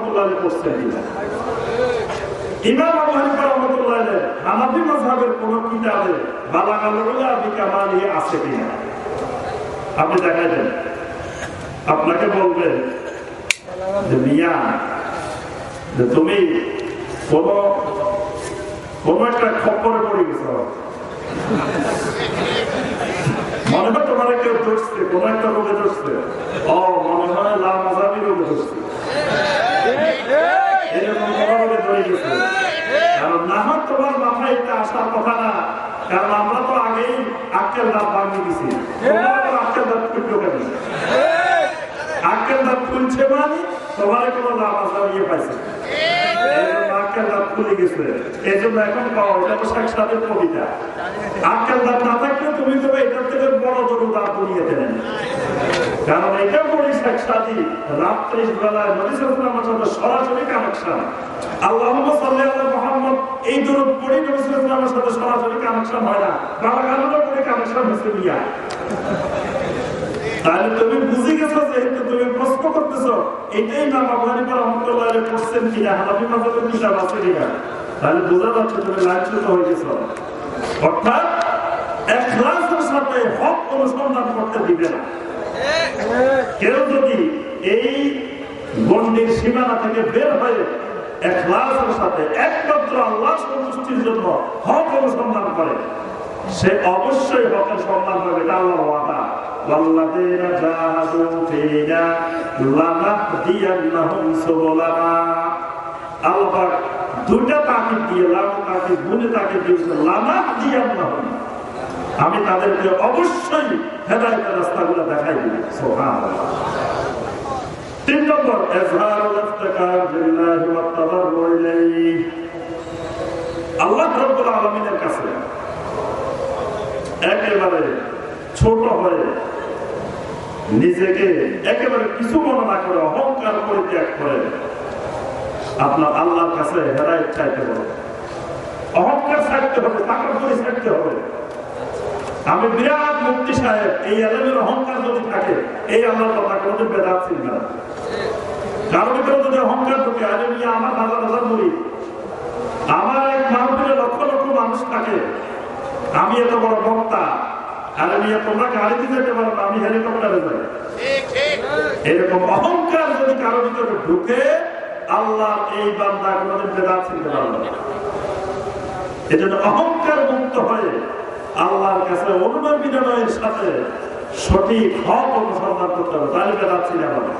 রহমতুল্লাহ আপনাকে বলবেন মিয়া তুমি কোন কোন একটা খপ্পরে পড়ে গেছ। মনে হয় তোমার কেউ ধরছে, কোন একটা রোগে ধরছে। ও মনে হয় লাল মাজাবি রোগে ধরছে এরকম গেছে। কারণ তোমার মাথায় এটা আসার কথা না, কারণ আমরা তো আগেই আক্কেল দাঁত ভাঙিয়ে দিছি। আক্কেল দাঁত খুললো কেন? আক্কেল দাঁত খুলছে মানে তোমার কোনো লাভ আসার ইয়ে পাইছে। আক্কেল দাঁত খুলে গেছে। এই জন্য এখন পাওয়া এটা তো শেখ সাদের কবিতা। আক্কেল দাঁত না থাকলে তুমি তো এটার থেকে বড় জরু দাঁত বলিয়ে দেন কারণ এটা বলি শেখ সাদি রাত্রিশ বেলায় নবীলামের সাথে সরাসরি আল্লাহ সাল্লাহ মোহাম্মদ, এই দূরত পড়ি নবীলামের সাথে সরাসরি কানেকশন হয় না। তাহলে তুমি বুঝে গেছো যেহেতু তুমি প্রশ্ন করতেছো, এটাই না বাবানি রহমতুল্লাহ করছেন কিনা হানাফি মাজাবের কিতাব আছে কিনা তাহলে বোঝা যাচ্ছে তুমি লাঞ্ছিত হয়ে গেছো। অর্থাৎ একলাসের সাথে হক অনুসন্ধান করতে দিবে না। কেউ যদি এই গন্ডির সীমানা থেকে বের হয়ে একলাসের সাথে একমাত্র আল্লাহ সন্তুষ্টির জন্য হক অনুসন্ধান করে, সে অবশ্যই হকের সন্ধান পাবে। এটা আল্লাহ والذين جاهدوا فينا لنهدينهم سبلنا আল্লাহ দুটা তাকিদ দিয়ে লাভ তাকিদ গুণে তাকিদ দিয়েছে লানা দিয়ান্নাহুম আমি তাদেরকে অবশ্যই হেদায়তের রাস্তাগুলো দেখাই দিব সুবহানাল্লাহ তিন নম্বর এজহারুল ইফতিকার বিল্লাহি ওয়াত তাদাররু ইলাইহি আল্লাহ রাব্বুল আলামিনের কাছে একেবারে ছোট হয়ে নিজেকে একেবারে কিছু মনে না করে, অহংকার পরিত্যাগ করে আপনার আল্লাহর কাছে হেদায়ত চাইতে হবে। অহংকার ছাড়তে হবে তাকার করে ছাড়তে হবে। আমি বিরাট মুক্তি সাহেব, এই এলেমের অহংকার যদি থাকে, এই আল্লাহর কথা বেদাত ছিল না। কারও ভিতরে যদি অহংকার থাকে আরে আমার হাজার হাজার মুড়ি আমার এক মাহফিলে লক্ষ লক্ষ মানুষ থাকে। আমি এত বড় বক্তা। আরে অহংকার মুক্ত হয়ে আল্লাহর কাছে অনুমান বিনিময়ের সাথে সঠিক হক অনুসন্ধান করতে হবে তাই বেদাত চিনে আমাদের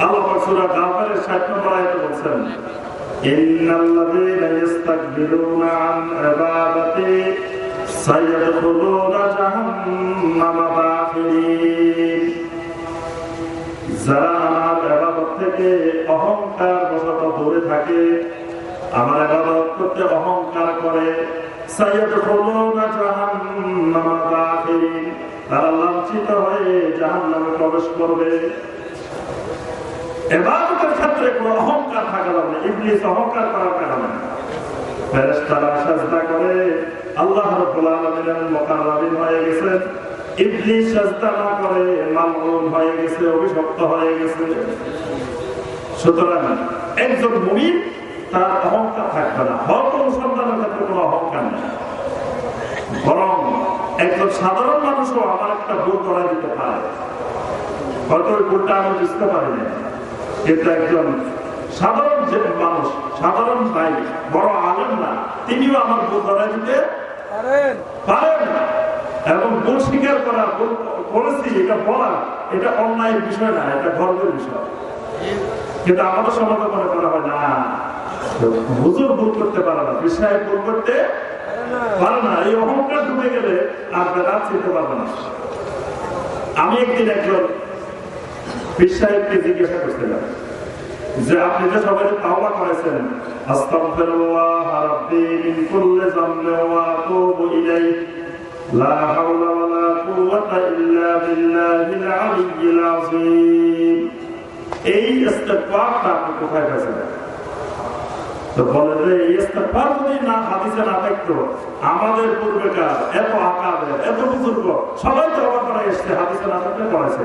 আল্লাহ বলছেন ইন্নাল্লাযীনা ইস্তাকবিলুনা আন ইবাদাতি سيدخلون جهنم داخلين যারা আমার আবাদত থেকে অহংকার বশত দূরে থাকে আমার আবাদত করতে অহংকার করে তারা লাঞ্ছিত হয়ে জাহান নামে প্রবেশ করবে এবাদতের ক্ষেত্রে কোনো অহংকার থাকা যাবে না ইবলিস অহংকার করার কারণে ফেরেশতারা সাজদা করে আল্লাহ হয়ে করে গেছে একজন সাধারণ আমার একটা করা হয়তো আমি বুঝতে পারি একজন সাধারণ যে মানুষ, সাধারণ ভাই, বড় আলেন না, তিনিও আমার ভুল ধরা দিতে এবং করা এটা বলা, এটা অন্যায়ের বিষয় না, এটা বিষয়। কিন্তু আমাদের মনে করা হয়, না, হুজুর ভুল করতে পারে না বিষয় ভুল করতে পারে না, এই ঢুকে গেলে পারবে না। আমি একদিন একজন পীর সাহেবকে করতে করছিলাম যে আপনি যে সবাই তাওবা করেছেন, আস্তাগফিরুল্লাহ রাব্বি মিন কুল্লি ওয়া আতুবু ইলাইহি। লা হাওলা ওয়া লা কুওয়াতা ইল্লা বিল্লাহিল আলিয়্যিল আযীম। এই ইস্তেগফারটা আপনি কোথায় পেয়েছেন? তো বলে যে এই ইস্তেগফার যদি না, হাদিসে না থাকতো, আমাদের পূর্বেকার, এত আকাদের এত বুজুর্গ, সবাই তওবা করে এসছে, হাদিসে না থাকলে করেছে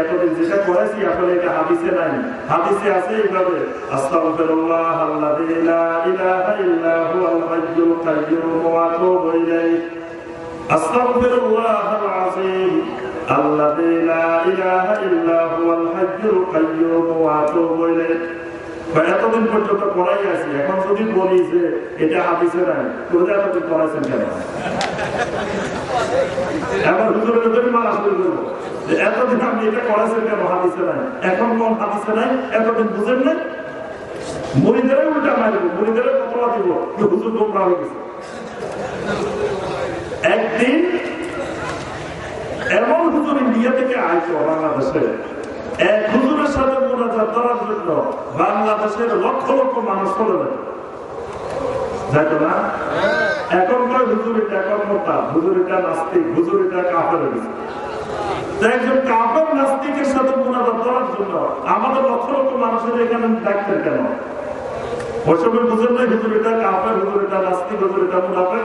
এখন যেটা করেছি এখন এটা হাদিসে নাই। হাদিসে আছে এইভাবে, আস্তাগফিরুল্লাহ আল্লাযী লা ইলাহা ইল্লা হুয়াল হাইয়্যুল কাইয়্যুম ওয়া আতুবু ইলাইহি। আস্তাগফিরুল্লাহাল আযীম আল্লাযী লা ইলাহা ইল্লা হুয়াল হাইয়্যুল কাইয়্যুম ওয়া আতুবু ইলাইহি। এতদিন পর্যন্ত পড়াই আছি। এখন যদি বলি যে এটা হাদিসে নাই তোদের এতদিন পড়াইছেন কেন? এখন হুজুরের শুরু করব যে এতদিন আপনি এটা কেন নাই? এখন কোন নাই? এতদিন বুঝেন নাই? একদিন এমন হুজুর ইন্ডিয়া থেকে আইতো বাংলাদেশে। এক হুজুরের সাথে মোনাজাত করার জন্য বাংলাদেশের লক্ষ লক্ষ মানুষ চলে না? এখন কয় হুজুরিটা মোটা হুজুরিটা নাস্তিক হুজুরিটা কাপড় একজন কাপড় নাস্তিকের সাথে মোনাজাত করার জন্য আমাদের লক্ষ লক্ষ মানুষের এখানে ডাকতেন কেন? ওই সময় বুঝেন না হুজুরিটা কাপড় হুজুরিটা নাস্তিক হুজুরিটা মুনাফেক?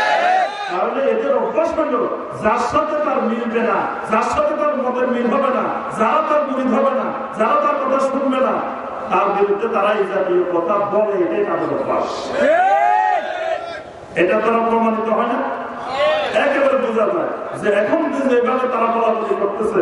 তাহলে এদের অভ্যাস হলো, যার সাথে তার মিলবে না, যার সাথে তার মতের মিল হবে না, যারা তার মুড়ি হবে না, যারা তার কথা শুনবে না, তার বিরুদ্ধে তারা এই জাতীয় কথা বলে, এটাই তাদের অভ্যাস। এটা তারা প্রমাণিত হয় না? একেবারে বোঝা যায় যে এখন যেভাবে তারা বলা করতেছে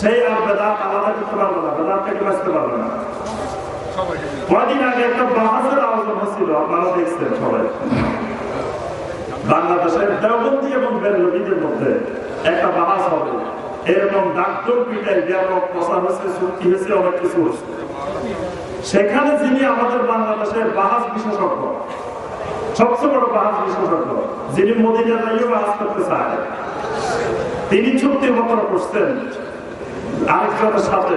সেই আর বেদাত আলাদা করতে পারবে না বেদাত থেকে পারবে না। কদিন আগে একটা বাহাজের আলোচনা হচ্ছিল আপনারা দেখছেন সবাই। বাংলাদেশের দেওবন্দি এবং বেরলবিদের মধ্যে একটা বাহাজ হবে। এরকম ডাক্তার পিটাই ব্যাপক চুক্তি হয়েছে অনেক কিছু হচ্ছে। সেখানে যিনি আমাদের বাংলাদেশের বাহাজ বিশেষজ্ঞ, সবচেয়ে বড় বাহাজ বিশেষজ্ঞ, যিনি মোদিনা যাইও বাহাজ করতে চায়, তিনি চুক্তি মতন করছেন। আরেকজনের সাথে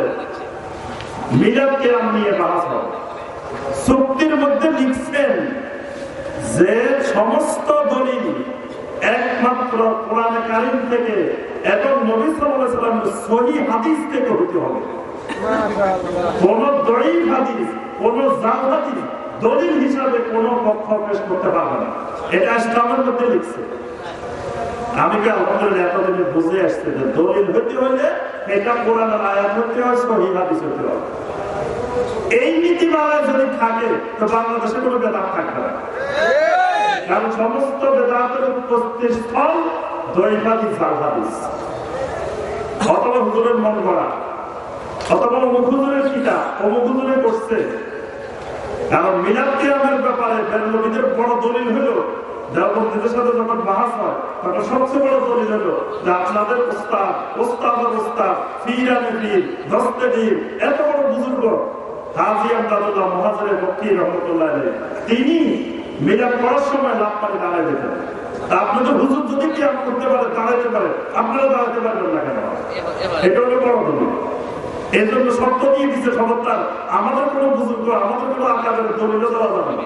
নিয়ে হবে চুক্তির মধ্যে লিখছেন যে সমস্ত দলিল একমাত্র কোরআন কারিম থেকে এবং নবী সাল্লামের সহি হাদিস থেকে হতে হবে। কোন দলিল হাদিস, কোন জাল হাদিস দলিল হিসাবে কোন পক্ষ পেশ করতে পারবে না। এটা ইসলামের মধ্যে লিখছে। আমি কি আলহামদুলিল্লাহ এতদিনে বুঝে আসছে যে দলিল হতে হলে এটা কোরআনের আয়াত হয়, সহি হাদিস হবে এই নীতিমালায় যদি থাকে, তো বাংলাদেশে কোনো বেদাত থাকবে না। কারণ সমস্ত বেদাতের উৎপত্তি স্থল দৈবাদী হাদিস। অথবা হুজুরের মন করা অথবা অমুক হুজুরের কিতা অমুক হুজুরে করছে কারণ মিলাদ ব্যাপারে বড় দলিল হলো তিনি সময় লাভ পানি আপনি হুজুর যদি করতে পারে, দাঁড়াইতে পারে, আপনারা পারবেন না কেন? এটা হলো বড় এই জন্য শর্ত দিয়ে দিচ্ছে আমাদের কোনো বুজুর্গ, আমাদের কোনো আকারের দলিল দেওয়া যাবে না।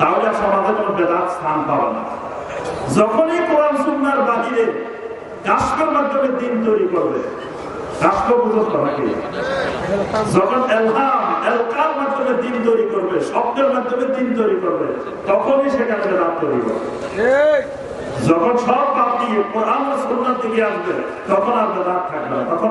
তাহলে সমাজে কোনো বেদাত স্থান পাবে না। যখনই কোরআন সুন্নার বাহিরে কাস্কর মাধ্যমে দিন তৈরি করবে মাধ্যমে দিন তৈরি করবে তখনই যখন সব দিয়ে আসবে, তখন আর থাকবে না, তখন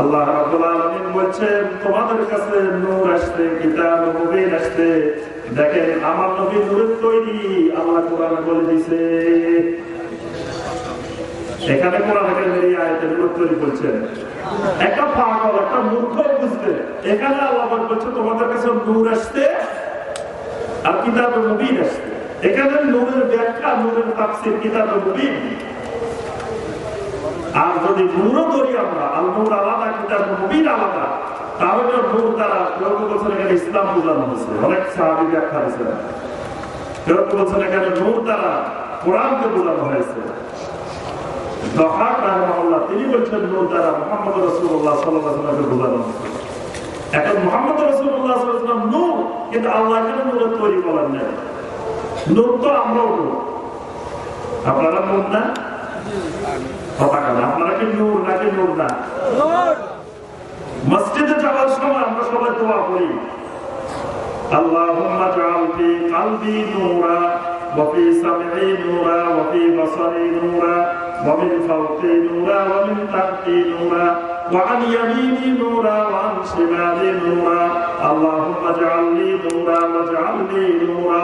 আল্লাহ বলছেন, তোমাদের কাছে নূর আসছে, কিতাব আসছে। দেখেন, আমার নবী নূরের তৈরি, আল্লাহ কোরআনে বলে দিয়েছে। এখানে কোরআন এখানে আল্লাহ বলছে, তোমাদের কাছে নূর আসছে আর কিতাব মুবিন আসছে। এখানে নূরের ব্যাখ্যা, নূরের তাফসীর কিতাব আর যদি নূরও করি আমরা আল নূর আলাদা কিতাব মুবিন আলাদা, তাহলে নূর দ্বারা কেউ বলছেন এখানে ইসলাম বোঝানো হয়েছে। অনেক সাহাবি ব্যাখ্যা দিয়েছে। কেউ বলছেন এখানে নূর দ্বারা কোরআনকে বোঝানো হয়েছে। তিনি বলছেন নূর দ্বারা মোহাম্মদ রসুল্লাহ সাল্লামকে বোঝানো হয়েছে। এখন মোহাম্মদ রসুল্লাহ নূর, কিন্তু আল্লাহ কেন তৈরি করেন নেই। নূর তো আমরাও নূর। আপনারা নূর না? আপনারা কি নূর নাকি নূর না মসজিদে যাওয়ার সময় আমরা সবাই দোয়া করি اللهم اجعل في قلبي نورا وفي سمعي نورا وفي بصري نورا ومن فوقي نورا ومن تحتي نورا وعن يميني نورا وعن شمالي نورا اللهم اجعل لي نورا واجعل لي نورا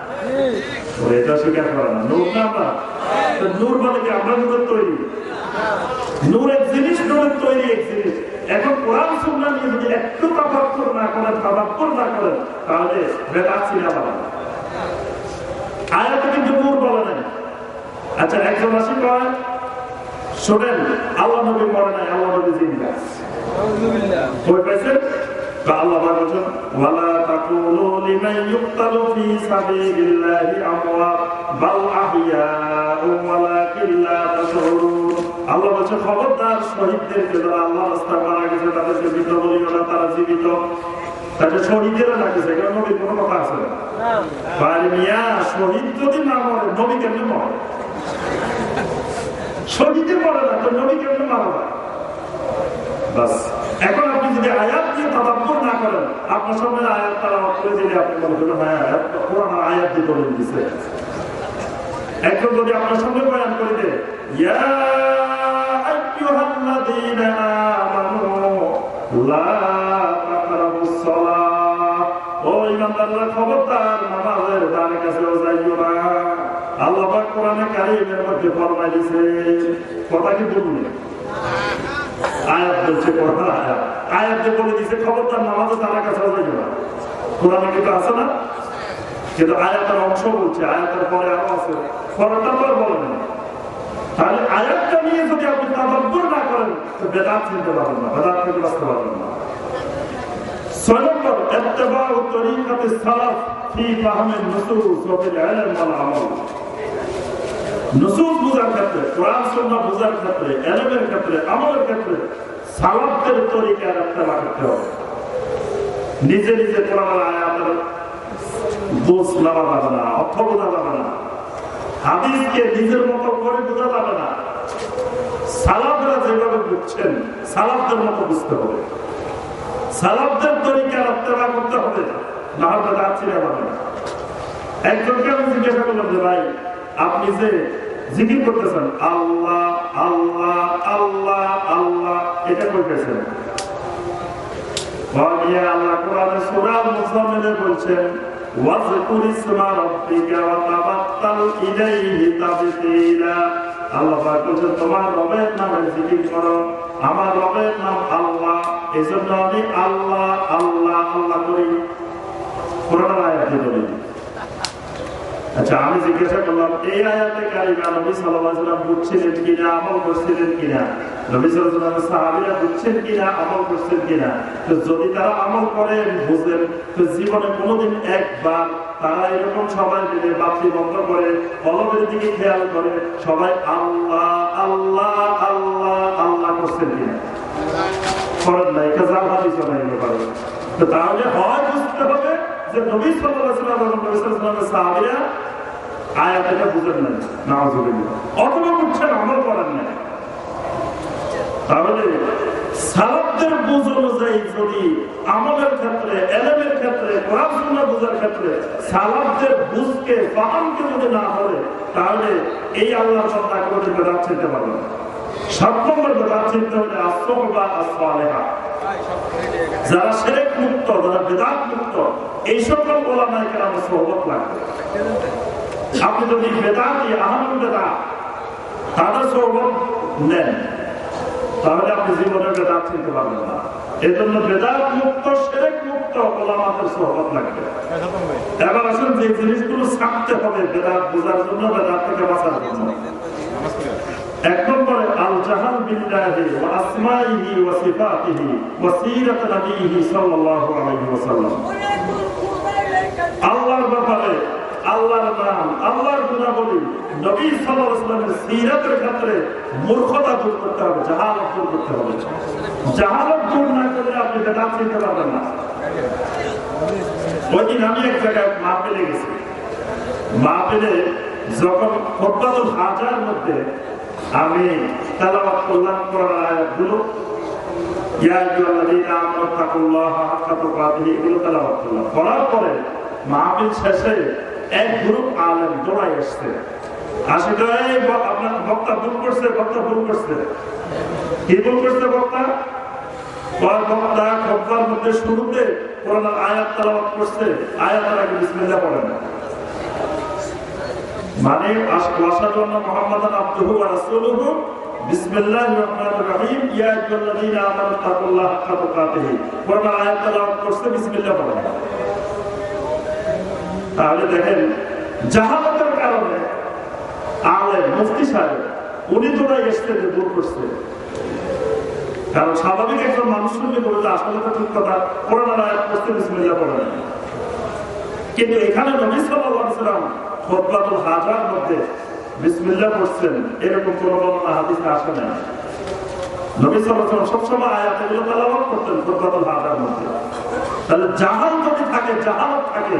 এটা স্বীকার করে না? নূর না আমরা? নূর বলে কি আমরা নূরের তৈরি? নূরের জিনিস নূরের তৈরি এক জিনিস। এখন কোরআন সুন্না নিয়ে যদি একটু তাবাক্কর না করেন তাবাক্কর না করেন তাহলে বেদাত ছিল আবার আয়াতে কিন্তু নূর বলে নাই আচ্ছা একজন আসি কয় শোনেন আল্লাহ নবী মরে নাই আল্লাহ নবী জিন্দা কই পাইছেন? আল্লাহ বলছেন ওয়ালা তাকুলু লিমান কোনো কথা শহীদ যদি না মরে, নবী কেমনে মরে? শহীদে মরে না, তো নবী কেমনে মারা যায় বাস এখন আপনি যদি আয়াত দিয়ে তাদাব্বর না সামনে আয়াত তারা করে দিলে আপনি মনে করবেন হ্যাঁ কোরআন আয়াত দিয়ে করে দিচ্ছে একজন যদি আপনার সামনে বয়ান করে ইমানদাররা, খবরদার, নামাজের না। আল্লাহ কোরআনে কারীমের মধ্যে ফরমাই দিয়েছে কথা কি বললেন আয়াত বলছে কোরআন আয়াত। যে বলে দিছে খবরদার নামাজও তারা কাছে যাইও না কোরআনে কিন্তু আছে না? কিন্তু আয়াতের অংশ বলছে, আয়াতের পরে আরও আছে। পরেরটা তো আর বলে না তাহলে আয়াতটা নিয়ে যদি আপনি তাদাব্বর না করেন, তো বেদাত চিনতে পারবেন না, বেদাত থেকে বাঁচতে পারবেন না। ছয় নম্বর ইত্তেবাউ তরিকাতে সালাফ ফি ফাহমিন নুসুস ওয়া ফিল ইলম ওয়াল নুসুস বুঝার ক্ষেত্রে, কোরআন, সুন্নাহ বুঝার ক্ষেত্রে ইলমের ক্ষেত্রে, আমলের ক্ষেত্রে সালাফদের তরিকার ইত্তেবা করতে হবে। নিজে নিজে কোরআন আয়াতের দোষ নেওয়া যাবে না, অর্থ বোঝা যাবে না। হাদিসকে নিজের মতো করে বোঝা যাবে না। সালাফরা যেভাবে বুঝছেন সালাফদের মতো বুঝতে হবে। সালাফদের তরিকা রপ্তবা করতে হবে, না হলে তার না। একজনকে আমি জিজ্ঞাসা করলাম যে, ভাই, আপনি যে জিকির করতেছেন, আল্লাহ আল্লাহ আল্লাহ আল্লাহ, এটা করতেছেন। আল্লাহ আল্লাহ তোমার আমার নাম আল্লাহ, এজন্য আমি আল্লাহ আল্লাহ আল্লাহ করি। আচ্ছা আমি জিজ্ঞাসা করলাম এই আয়াতে কারিমা নবী সাল্লাল্লাহু বুঝছিলেন কিনা আমল করছিলেন কিনা? নবী সাল্লাল্লাহু আলাইহি বুঝছেন কিনা আমল করছেন কিনা? তো যদি তারা আমল করেন বুঝেন তো জীবনে কোনোদিন একবার তারা এরকম সবাই মিলে বাতি বন্ধ করে কলমের দিকে খেয়াল করে সবাই আল্লাহ আল্লাহ আল্লাহ আল্লাহ করছেন কিনা? করেন নাই কাজা তো তাহলে হয় বুঝতে হবে তাহলে আমলের ক্ষেত্রে, এলেমের ক্ষেত্রে পড়াশোনা বোঝার ক্ষেত্রে সালাফদের বুঝকে ফাহামকে যদি না করে, তাহলে এই আল্লাহ সত্তা করে বেদাত চিনতে পারবে যারা সেরেক মুক্ত, যারা বেদাত এই সকল ওলামাই কেরাম সহবত লাগবে আপনি যদি বেদাতি আহমদ বেদাত তাদের সহবত নেন, তাহলে আপনি জীবনে বেদাত চিনতে পারবেন না। এই জন্য বেদাত মুক্ত, সেরেক মুক্ত ওলামাদের সহবত লাগবে। এবার আসলে যে জিনিসগুলো ছাড়তে হবে বেদাত বোঝার জন্য, বেদাত থেকে বাঁচার জন্য। এক নম্বরে আল্লাহর নাম, আল্লাহর গুণাবলী নবী আলাইহি সিরাতের ক্ষেত্রে মূর্খতা দূর করতে হবে, জাহালত দূর করতে হবে। জাহালত দূর না করলে আপনি বেদাত চিনতে পারবেন না। আমি এক জায়গায় তেলাওয়াত করলাম এগুলো করলাম। করার পরে মাহফিল শেষে এক গ্রুপ আলেম দৌড়াই করছে, বক্তা করছে। কি ভুল করছে বক্তা? বক্তা খোদ্বার মধ্যে শুরুতে কোরআন আয়াত তেলাওয়াত করছে, আয়াতের আগে মানে আন্না মুহাম্মাদান আবদুহু রাসূলুহু। বিসমিল্লাহির রহমানির রহিম। ইয়া আইয়ুহাল্লাযীনা আমানু আয়াত তেলাওয়াত করতে বিসমিল্লাহ পড়ে। তাহলে দেখেন, জাহালাতের কারণে আলেম মুফতি সাহেব, উনি তোরাই এসছে যে দূর করছে। কারণ স্বাভাবিক একজন মানুষ শুনলে বলে যে আসলে তো ঠিক কথা বিসমিল্লাহ পড়ে কিন্তু এখানে নবী সাল্লাম হাজার মধ্যে বিসমিল্লাহ পড়ছেন, এরকম কোন বর্ণনা হাদিসে আসে না নবী সাল্লাম সবসময় আয়াত এগুলো তেলাওয়াত করতেন হাজার মধ্যে। তাহলে জাহাল যদি থাকে, জাহালত থাকে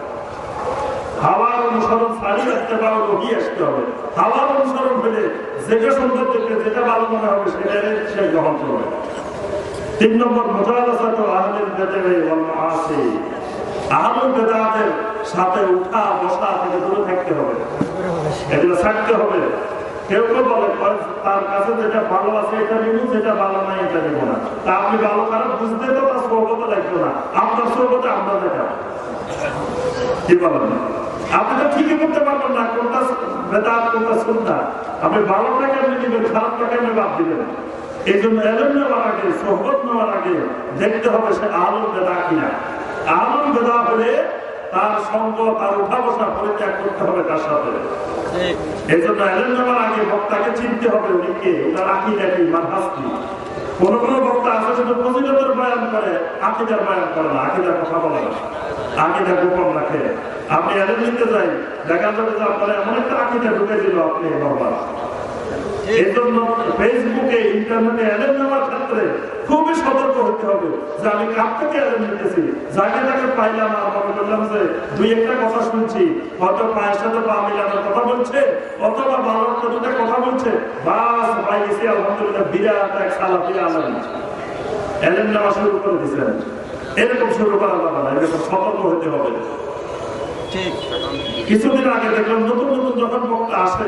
হাওয়ার অনুসরণ রহি আসতে হবে। অনুসরণ যেটা সুন্দর দেখবে যেটা ভালো মনে হবে সে গ্রহণ করবে। তিন নম্বর সাথে উঠা, বসা থেকে দূরে থাকতে হবে। এগুলো থাকতে হবে। কেউ কেউ বলে তার কাছে যেটা ভালো আছে এটা নিব, যেটা ভালো নাই এটা নিব না। তা আপনি ভালো খারাপ বুঝতে তো তার সৌগত লাগবে না। আপনার সৌগতে আমরা দেখা কি বলেন? আপনি তো ঠিকই করতে পারবেন না কোনটা বেদাত কোনটা সুন্না আপনি ভালোটা কেমনি দিবেন খারাপটা কেমনি বাদ দিবেন। এই জন্য এলেম নেওয়ার আগে সহবত নেওয়ার আগে দেখতে হবে সে আলম বেদা কিনা। আলম বেদা হলে তার সঙ্গ তার উঠা বসা পরিত্যাগ করতে হবে তার সাথে। এই জন্য এলেম নেওয়ার আগে বক্তাকে চিনতে হবে উনি কে ওনার আকিদা কি মানহাস কি? কোন কোন বক্তা আছে শুধু ফজিলতের বয়ান করে, আকিদার বয়ান করে না, আকিদার কথা বলে না। আকিদা গোপন রাখে। আপনি এদের নিতে যাই, দেখা যাবে যে আপনার এমন একটা আকিদা ঢুকেছিল আপনি বরবাদ। এই জন্য ফেসবুকে ইন্টারনেটে এলেম নেওয়ার ক্ষেত্রে খুবই সতর্ক হতে হবে। যে আমি কার থেকে এলেম নিতেছি যাকে তাকে পাইলাম আর মনে করলাম যে দুই একটা কথা শুনছি। হয়তো পায়ের সাথে পা মিলানোর কথা বলছে অথবা বাবার সাথে কথা বলছে। বাস পাই গেছি আলহামদুলিল্লাহ বিরাট এক সালাফি আলম। এলেম নেওয়া শুরু করে দিচ্ছেন এরকম শুরু করা যাবে না এরকম সতর্ক হতে হবে। কিছুদিন আগে দেখলাম নতুন নতুন যখন বক্তা আসে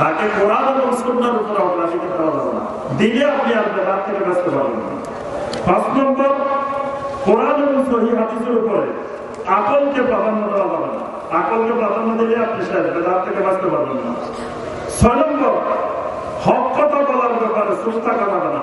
তাকে কোরআন এবং সুন্দর উপরে অগ্রাসিত করা যাবে না। দিলে আপনি আপনার রাত থেকে ব্যস্ত পারবেন পাঁচ নম্বর, কোরআন এবং সহি হাদিসের উপরে আকলকে প্রাধান্য দেওয়া যাবে না। আকলকে প্রাধান্য দিলে আপনি সাহেব রাত থেকে বাঁচতে পারবেন না। ছয় নম্বর, হক কথা বলার ব্যাপারে সুস্থ কামাবে না।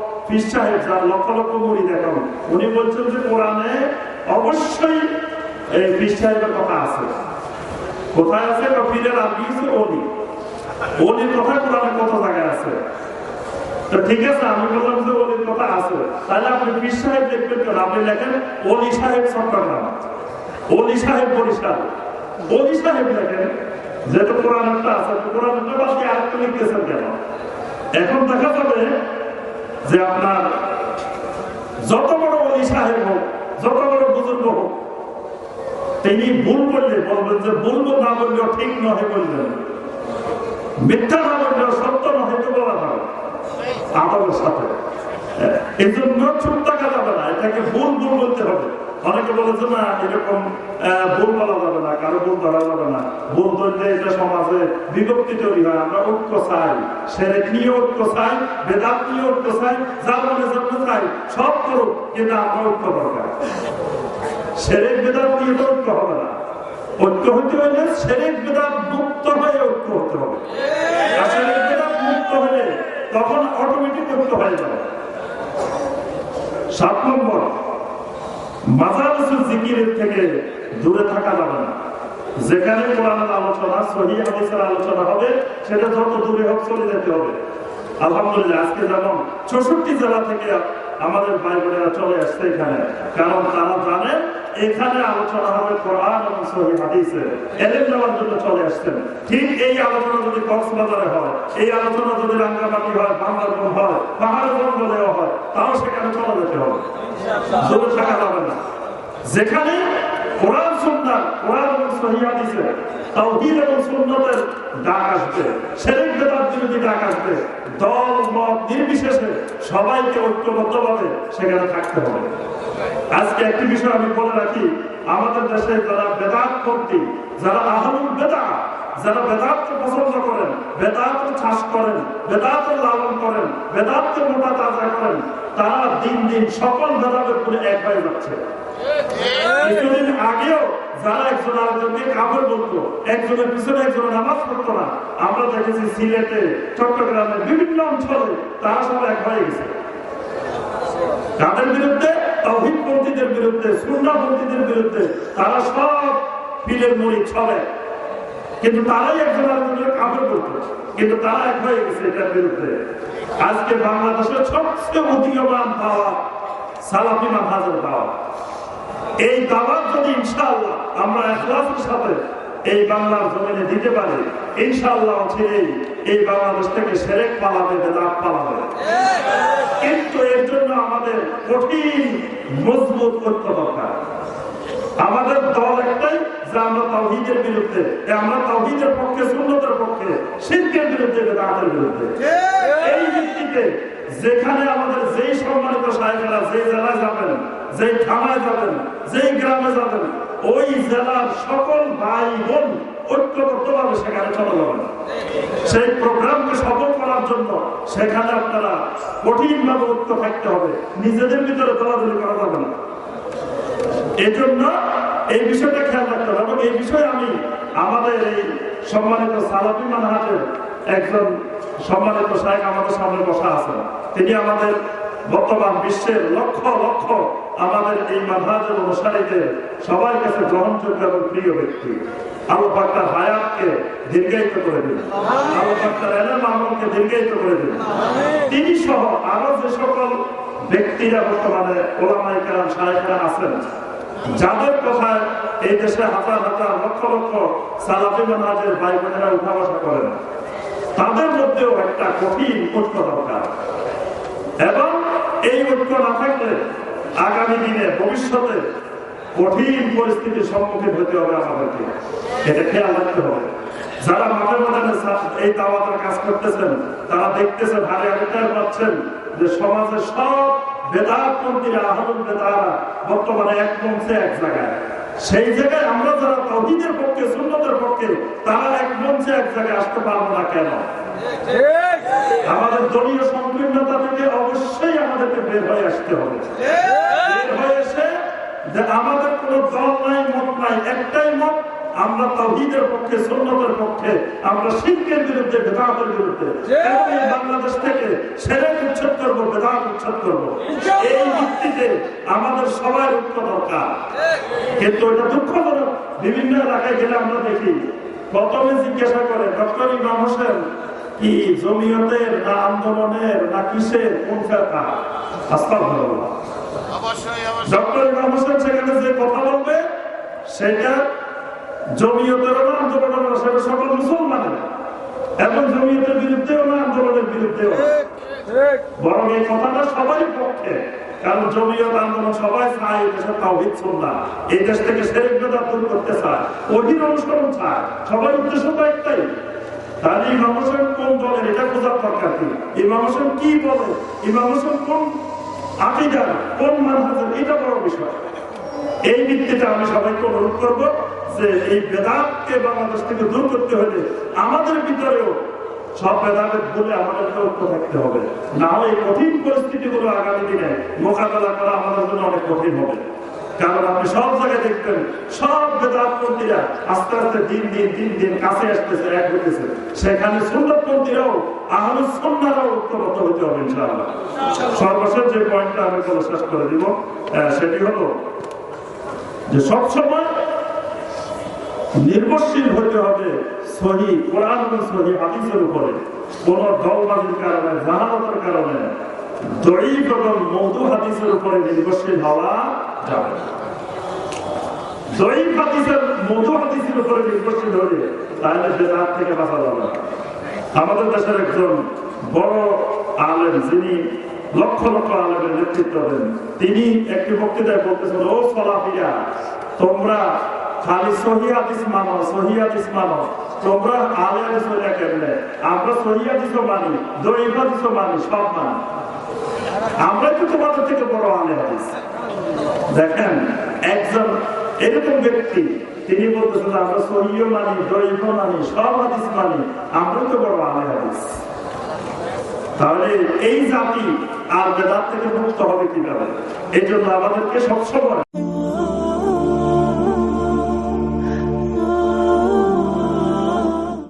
পীর লক্ষ লক্ষ মুড়ি দেখান। উনি বলছেন যে কোরআনে অবশ্যই এই পীর কথা আছে। কোথায় আছে? পীরের আরবি অলি অলির কথা কোরআনে কত জায়গায় আছে? ঠিক আছে, আমি বললাম যে অলির কথা আছে। তাহলে আপনি পীর সাহেব দেখবেন কেন? আপনি লেখেন অলি সাহেব চট্টগ্রাম। অলি সাহেব বরিশাল। অলি সাহেব লেখেন, যেহেতু কোরআনটা আছে কোরআনটা বাদ দিয়ে আরেকটু লিখতেছেন কেন? এখন দেখা যাবে যে আপনার যত বড় অলি সাহেব হোক, যত বড় বুজুর্গ হোক, তিনি ভুল করলে বলবেন যে বলব না বললেও ঠিক নহে বললেন মিথ্যা না বললেও সত্য নহে তো বলা যাবে। আদবের সাথে। এই জন্য চুপ থাকা যাবে না, এটাকে ভুল ভুল বলতে হবে। অনেকে বলেছে, না, এরকম ভুল বলা যাবে না, কারও ভুল ধরা যাবে না। ভুল ধরলে এটা সমাজে বিভক্তি তৈরি হয়। আমরা ঐক্য চাই, সেরেক নিয়ে ঐক্য চাই, বেদাত নিয়ে ঐক্য চাই যার মনে জন্য চাই, সব করুক, কিন্তু আমরা ঐক্য দরকার। সেরেক বেদাত নিয়ে তো ঐক্য হবে না। ঐক্য হতে হলে সেরেক বেদাত মুক্ত হয়ে ঐক্য হতে হবে। আর সেরেক বেদাত মুক্ত হলে তখন অটোমেটিক ঐক্য হয়ে যাবে। সাত নম্বর জিকিরের থেকে দূরে থাকা যাবে না। যেখানে কোরআনের আলোচনা, সহি আলোচনা হবে, সেটা যত দূরে হোক চলে যেতে হবে। আলহামদুলিল্লাহ, আজকে যেমন চৌষট্টি জেলা থেকে আমাদের ভাই বোনেরা চলে আসছে এখানে, কারণ তারা জানে এখানে আলোচনা হবে কোরআন এবং সহি হাদিসে। এলেম নেওয়ার জন্য চলে আসছেন। ঠিক এই আলোচনা যদি কক্সবাজারে হয়, এই আলোচনা যদি রাঙ্গামাটি হয় বাংলাদেশ হয়, পাহাড় জঙ্গলেও হয় তাও সেখানে চলে যেতে হবে? দূরে থাকা যাবে না। যেখানে আজকে একটি বিষয় আমি বলে রাখি, আমাদের দেশে যারা বেদাত যারা আহমুল বেদা যারা বেদাতকে পছন্দ করেন বেদাতের চাষ করেন বেদাতের লালন করেন, বেদাতকে মোটা তাজা করেন তারা দিন দিন সকল বেদাতের পুরে এক হয়ে যাচ্ছে। কিছুদিন আগেও যারা একজন আরেকজনকে কাপড় বলতো, একজনের পিছনে একজন নামাজ পড়তো না, আমরা দেখেছি সিলেটে, চট্টগ্রামে বিভিন্ন অঞ্চলে তারা সব এক হয়ে গেছে। তাদের বিরুদ্ধে, তহিদপন্থীদের বিরুদ্ধে সুন্নাপন্থীদের বিরুদ্ধে তারা সব পিলের মুড়ি ছবে কিন্তু তারাই একজন আরেকজনের কাপড় করতো কিন্তু তারা এক হয়ে গেছে এটার বিরুদ্ধে। আজকে বাংলাদেশের সবচেয়ে উদীয়মান পাওয়া সালাফি মাহাজের পাওয়া এই দাবার যদি ইনশাআল্লাহ আমরা এখলাসের সাথে এই বাংলার জমিনে দিতে পারি, ইনশাআল্লাহ এই বাংলাদেশ থেকে সেরেক পালাবে, বেদাত পালাবে। কিন্তু এর জন্য আমাদের কঠিন, মজবুত করতে দরকার। আমাদের দল একটাই যে আমরা তাওহীদের বিরুদ্ধে আমরা তাওহীদের পক্ষে সুন্নতের পক্ষে শিল্পের বিরুদ্ধে বেদাতের বিরুদ্ধে। এই ভিত্তিতে যেখানে আমাদের যেই সম্মানিত সাহেবেরা যে জেলায় যাবেন যেই থানায় যাবেন যেই গ্রামে যাবেন ওই জেলার সকল ভাই বোন ঐক্যবদ্ধভাবে সেখানে চলে যাবেন। সেই প্রোগ্রামকে সফল করার জন্য সেখানে আপনারা কঠিনভাবে ঐক্য থাকতে হবে। নিজেদের ভিতরে দলাদলি করা যাবে না। এজন্য এই বিষয়টা খেয়াল রাখতে হবে। এই বিষয়ে আমি আমাদের এই সম্মানিত সালাফি মানহাজের একজন সম্মানিত সাহেব আমাদের সামনে বসা আছেন। তিনি আমাদের বর্তমান বিশ্বের লক্ষ লক্ষ আমাদের এই মানহাজের অনুসারীদের সবার কাছে গ্রহণযোগ্য এবং প্রিয় ব্যক্তি। আলু পাক্তার হায়াতকে দীর্ঘায়িত করে দিন। আলু পাক্তার এলেম আমলকে দীর্ঘায়িত করে দিন। তিনি সহ আরও যে সকল ব্যক্তিরা বর্তমানে ওলামাই কালাম সাহেবরা আছেন যাদের কথায় এই দেশে হাজার হাজার লক্ষ লক্ষ সালাফি মানহাজের ভাই বোনেরা উঠা বসা করেন, তাদের মধ্যেও একটা কঠিন ঐক্য দরকার। এবং এই ঐক্য না থাকলে আগামী দিনে ভবিষ্যতে কঠিন পরিস্থিতির সম্মুখীন হতে হবে আমাদেরকে। এটা খেয়াল রাখতে হবে। যারা মাঠে মাঠে এই দাওয়াতের কাজ করতেছেন, তারা দেখতেছেন হারে আগে পাচ্ছেন যে সমাজের সব বেদাতপন্থীরা আহমদ বেদারা বর্তমানে এক মঞ্চে এক জায়গায়। সেই জায়গায় আমরা যারা তহিদের পক্ষে, সুন্নতের পক্ষে, তারা এক মঞ্চে এক জায়গায় আসতে পারব না কেন? আমাদের দলীয় সংকীর্ণতা থেকে অবশ্যই আমাদেরকে বের হয়ে আসতে হবে। এসে যে আমাদের কোনো দল নাই, মত নাই, একটাই মত আমরা তহিদের পক্ষে সুন্নতের পক্ষে আমরা শিল্পের বিরুদ্ধে বেদাতের বিরুদ্ধে বাংলাদেশ থেকে সেরে উচ্ছেদ করব বেদাত উচ্ছেদ করব। এই ভিত্তিতে আমাদের সবাই ঐক্য দরকার। কিন্তু এটা দুঃখজনক বিভিন্ন এলাকায় গেলে আমরা দেখি প্রথমে জিজ্ঞাসা করে ডক্টর ইমাম হোসেন কি জমিয়তের না আন্দোলনের না কিসের? কোন ফেরকা আস্তাল ডক্টর ইমাম হোসেন সেখানে যে কথা বলবে সেটা জমিয়তেরও না আন্দোলনের সকল মুসলমানের। এবং জমিয়তের বিরুদ্ধেও আন্দোলনের বিরুদ্ধেও বরং এই কথাটা সবাই পক্ষে। কারণ জমিয়ত আন্দোলন সবাই চায়, এই দেশের সুন্নাহ। এই দেশ থেকে শেরেক বেদাত দূর করতে চায় অধীর অনুসরণ চায়। সবার উদ্দেশ্য তো একটাই। তাহলে ইমাম হোসেন কোন দলের, এটা বোঝার দরকার কি? ইমাম হোসেন কি বলে? ইমাম হোসেন কোন আকিদার, কোন মানহাজের? এটা বড় বিষয়। এই ভিত্তিতে আমি সবাইকে অনুরোধ করব যে এই বেদাতকে বাংলাদেশ থেকে দূর করতে হলে আমাদের ভিতরেও সব ভেদাভেদ বলে আমাদেরকে ঐক্য থাকতে হবে। না হয় এই কঠিন পরিস্থিতিগুলো আগামী দিনে মোকাবেলা করা আমাদের জন্য অনেক কঠিন হবে। কারণ আপনি সব জায়গায় দেখবেন, সব বেদাতপন্থীরা আস্তে আস্তে দিন দিন দিন দিন কাছে আসতেছে, এক হইতেছে। সেখানে সুন্দরপন্থীরাও আহলে সন্ন্যারাও ঐক্যবদ্ধ হতে হবে ইনশাআল্লাহ। সর্বশেষ যে পয়েন্টটা আমি বলে শেষ করে দিব সেটি হলো যে সবসময় নির্ভরশীল হতে হবে সহি কোরআন উপরে। কোন দলবাজির কারণে জাহানতের কারণে দৈব এবং মধু হাদিসের উপরে নির্ভরশীল হওয়া যাবে আমাদের দেশের একজন বড় যিনি লক্ষ লক্ষ নেতৃত্ব দেন, তিনি একটি বক্তৃতায় বলতেছেন, ও তোমরা খালি সহিয়াদিস মানো সহিয়াদিস মানো। তোমরা আলে হইয়া কেমনে? আমরা সহিয়াদিসও মানি দৈবাদিসও মানি, সব মানি। আমরা তো তোমাদের থেকে বড় আলে হাদিস। দেখেন, একজন এরকম ব্যক্তি, তিনি বলতেছেন আমরা সহিও মানি দৈব মানি, সব হাদিস মানি আমরা তো বড় আলে হাদিস। তাহলে এই জাতি আর বেদাত থেকে মুক্ত হবে কীভাবে? এই জন্য আমাদেরকে সবসময়